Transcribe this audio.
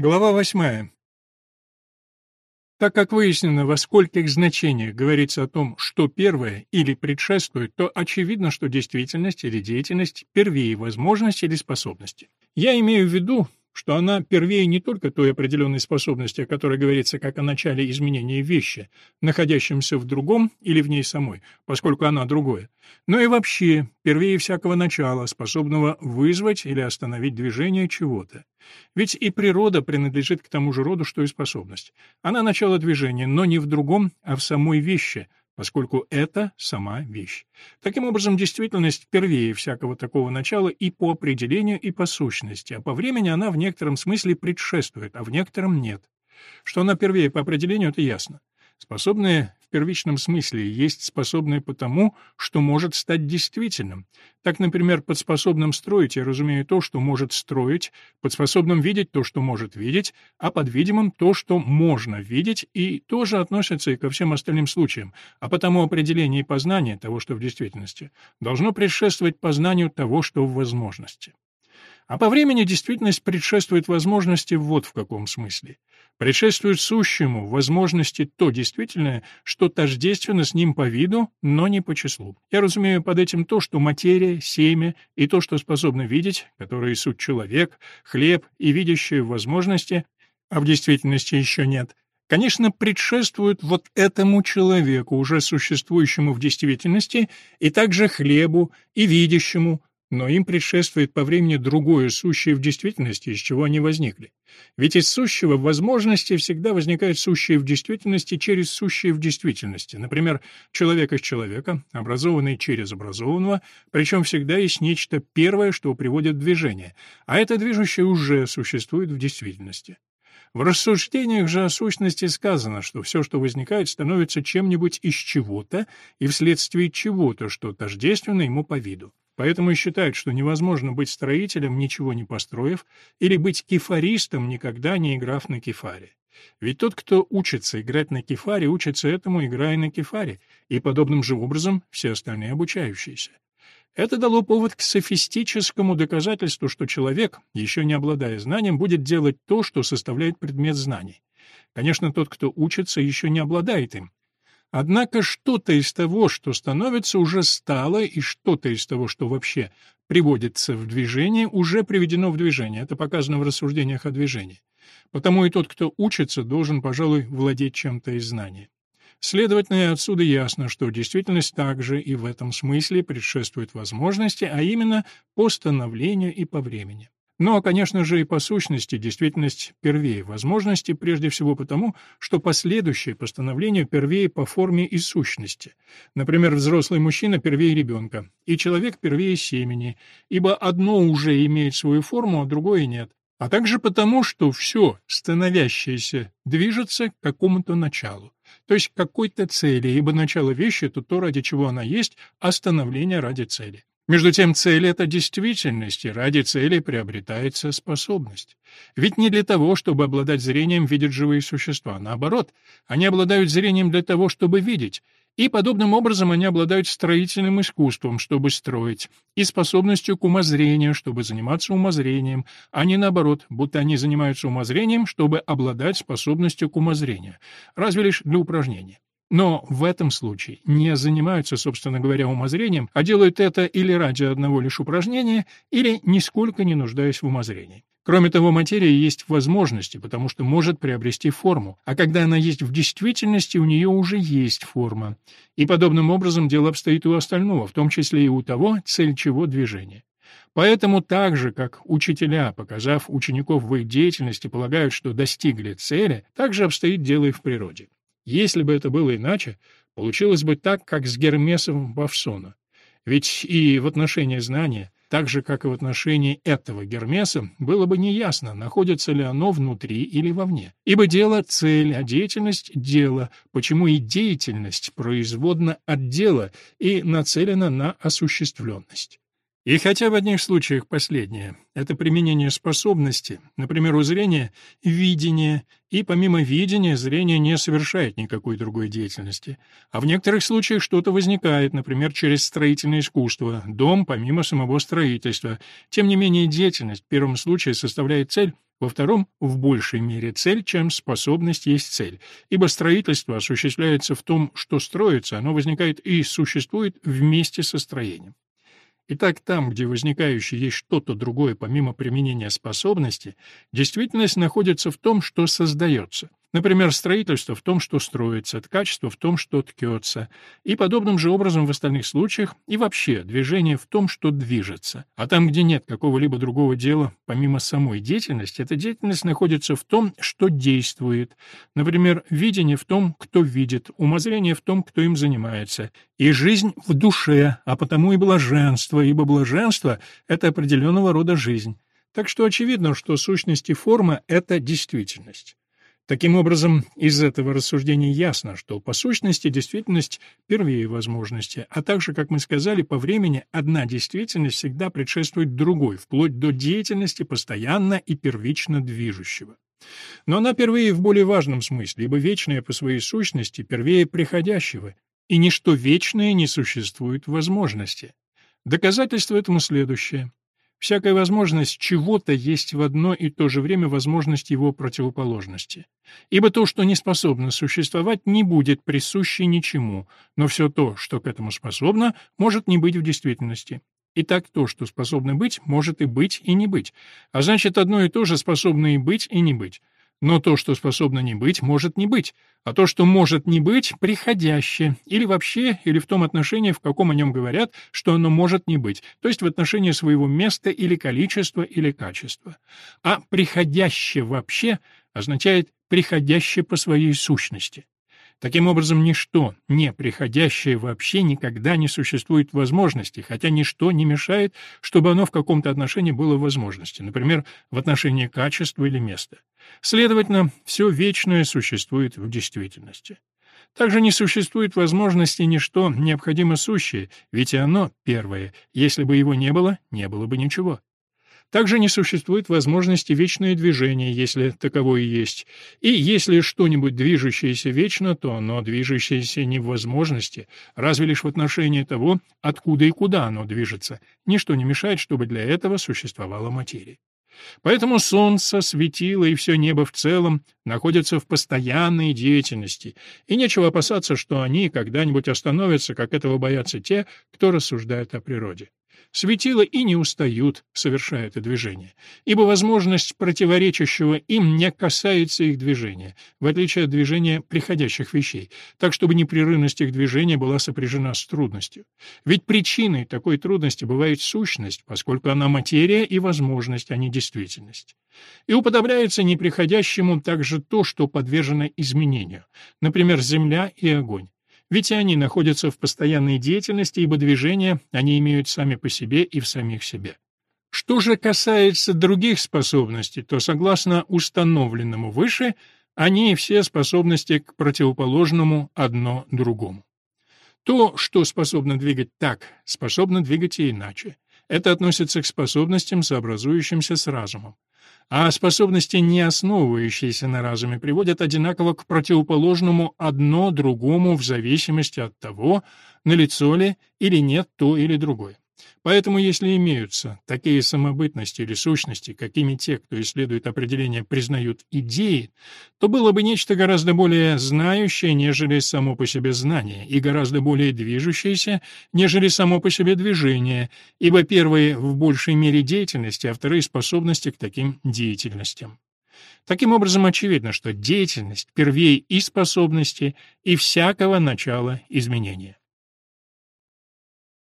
Глава восьмая. Так как выяснено, во скольких значениях говорится о том, что первое или предшествует, то очевидно, что действительность или деятельность первее возможности или способности. Я имею в виду, что она первее не только той определенной способности, о которой говорится как о начале изменения вещи, находящемся в другом или в ней самой, поскольку она другое, но и вообще первее всякого начала, способного вызвать или остановить движение чего-то. Ведь и природа принадлежит к тому же роду, что и способность. Она начало движения, но не в другом, а в самой вещи — поскольку это сама вещь. Таким образом, действительность первее всякого такого начала и по определению, и по сущности, а по времени она в некотором смысле предшествует, а в некотором нет. Что она первее по определению, это ясно. Способные в первичном смысле есть способные потому, что может стать действительным. Так, например, под способным строить я разумею то, что может строить, под способным видеть то, что может видеть, а под видимым то, что можно видеть, и тоже относится и ко всем остальным случаям, а потому определение и познание того, что в действительности, должно предшествовать познанию того, что в возможности. А по времени действительность предшествует возможности вот в каком смысле. Предшествует сущему возможности то действительное, что тождественно с ним по виду, но не по числу. Я разумею под этим то, что материя, семя и то, что способно видеть, которые суть человек, хлеб и видящие возможности, а в действительности еще нет, конечно, предшествуют вот этому человеку, уже существующему в действительности, и также хлебу и видящему, но им предшествует по времени другое сущее в действительности, из чего они возникли. Ведь из сущего в возможности всегда возникает сущее в действительности через сущее в действительности. Например, человек из человека, образованный через образованного, причем всегда есть нечто первое, что приводит в движение, а это движущее уже существует в действительности. В рассуждениях же о сущности сказано, что все, что возникает, становится чем-нибудь из чего-то и вследствие чего-то, что тождественно ему по виду. Поэтому и считают, что невозможно быть строителем, ничего не построив, или быть кефаристом, никогда не играв на кефаре. Ведь тот, кто учится играть на кефаре, учится этому, играя на кефаре, и подобным же образом все остальные обучающиеся. Это дало повод к софистическому доказательству, что человек, еще не обладая знанием, будет делать то, что составляет предмет знаний. Конечно, тот, кто учится, еще не обладает им, Однако что-то из того, что становится, уже стало, и что-то из того, что вообще приводится в движение, уже приведено в движение. Это показано в рассуждениях о движении. Потому и тот, кто учится, должен, пожалуй, владеть чем-то из знания. Следовательно, и отсюда ясно, что действительность также и в этом смысле предшествует возможности, а именно по становлению и по времени. Но, конечно же, и по сущности действительность первее возможности, прежде всего потому, что последующее постановление первее по форме и сущности. Например, взрослый мужчина первее ребенка, и человек первее семени, ибо одно уже имеет свою форму, а другое нет. А также потому, что все становящееся движется к какому-то началу, то есть к какой-то цели, ибо начало вещи — это то, ради чего она есть, а становление ради цели. Между тем, цель — это действительность, и ради цели приобретается способность. Ведь не для того, чтобы обладать зрением, видят живые существа. Наоборот, они обладают зрением для того, чтобы видеть. И подобным образом они обладают строительным искусством, чтобы строить, и способностью к умозрению, чтобы заниматься умозрением, а не наоборот, будто они занимаются умозрением, чтобы обладать способностью к умозрению, разве лишь для упражнения. Но в этом случае не занимаются, собственно говоря, умозрением, а делают это или ради одного лишь упражнения, или нисколько не нуждаясь в умозрении. Кроме того, материя есть возможности, потому что может приобрести форму, а когда она есть в действительности, у нее уже есть форма. И подобным образом дело обстоит у остального, в том числе и у того, цель чего движение. Поэтому так же, как учителя, показав учеников в их деятельности, полагают, что достигли цели, так же обстоит дело и в природе. Если бы это было иначе, получилось бы так, как с Гермесом Бавсона. Ведь и в отношении знания, так же, как и в отношении этого Гермеса, было бы неясно, находится ли оно внутри или вовне. Ибо дело — цель, а деятельность — дело, почему и деятельность производна от дела и нацелена на осуществленность. И хотя в одних случаях последнее — это применение способности, например, у зрения — видение, и помимо видения зрение не совершает никакой другой деятельности, а в некоторых случаях что-то возникает, например, через строительное искусство, дом помимо самого строительства. Тем не менее, деятельность в первом случае составляет цель, во втором — в большей мере цель, чем способность есть цель, ибо строительство осуществляется в том, что строится, оно возникает и существует вместе со строением. Итак, там, где возникающее есть что-то другое помимо применения способности, действительность находится в том, что создается. Например, строительство в том, что строится, ткачество в том, что ткется, и подобным же образом в остальных случаях, и вообще движение в том, что движется. А там, где нет какого-либо другого дела, помимо самой деятельности, эта деятельность находится в том, что действует. Например, видение в том, кто видит, умозрение в том, кто им занимается, и жизнь в душе, а потому и блаженство, ибо блаженство — это определенного рода жизнь. Так что очевидно, что сущность и форма — это действительность. Таким образом, из этого рассуждения ясно, что по сущности действительность первее возможности, а также, как мы сказали, по времени одна действительность всегда предшествует другой, вплоть до деятельности постоянно и первично движущего. Но она первее в более важном смысле, ибо вечное по своей сущности первее приходящего, и ничто вечное не существует возможности. Доказательство этому следующее. Всякая возможность чего-то есть в одно и то же время возможность его противоположности. Ибо то, что не способно существовать, не будет присуще ничему, но все то, что к этому способно, может не быть в действительности. Итак, то, что способно быть, может и быть, и не быть. А значит, одно и то же способно и быть, и не быть. Но то, что способно не быть, может не быть, а то, что может не быть, приходящее, или вообще, или в том отношении, в каком о нем говорят, что оно может не быть, то есть в отношении своего места или количества или качества. А приходящее вообще означает приходящее по своей сущности. Таким образом, ничто, не приходящее вообще, никогда не существует возможности, хотя ничто не мешает, чтобы оно в каком-то отношении было возможности, например, в отношении качества или места. Следовательно, все вечное существует в действительности. Также не существует возможности ничто необходимо сущее, ведь и оно первое. Если бы его не было, не было бы ничего. Также не существует возможности вечное движение, если таковое есть. И если что-нибудь движущееся вечно, то оно движущееся не в возможности, разве лишь в отношении того, откуда и куда оно движется. Ничто не мешает, чтобы для этого существовала материя. Поэтому солнце, светило и все небо в целом находятся в постоянной деятельности, и нечего опасаться, что они когда-нибудь остановятся, как этого боятся те, кто рассуждает о природе. Светила и не устают, совершая это движение, ибо возможность противоречащего им не касается их движения, в отличие от движения приходящих вещей, так чтобы непрерывность их движения была сопряжена с трудностью. Ведь причиной такой трудности бывает сущность, поскольку она материя и возможность, а не действительность. И уподобляется неприходящему также то, что подвержено изменению, например, земля и огонь. Ведь они находятся в постоянной деятельности, ибо движения они имеют сами по себе и в самих себе. Что же касается других способностей, то, согласно установленному выше, они все способности к противоположному одно другому. То, что способно двигать так, способно двигать и иначе. Это относится к способностям, сообразующимся с разумом а способности, не основывающиеся на разуме, приводят одинаково к противоположному одно другому в зависимости от того, налицо ли или нет то или другое. Поэтому, если имеются такие самобытности или сущности, какими те, кто исследует определение, признают идеи, то было бы нечто гораздо более знающее, нежели само по себе знание, и гораздо более движущееся, нежели само по себе движение, ибо первые в большей мере деятельности, а вторые способности к таким деятельностям. Таким образом, очевидно, что деятельность первее и способности, и всякого начала изменения.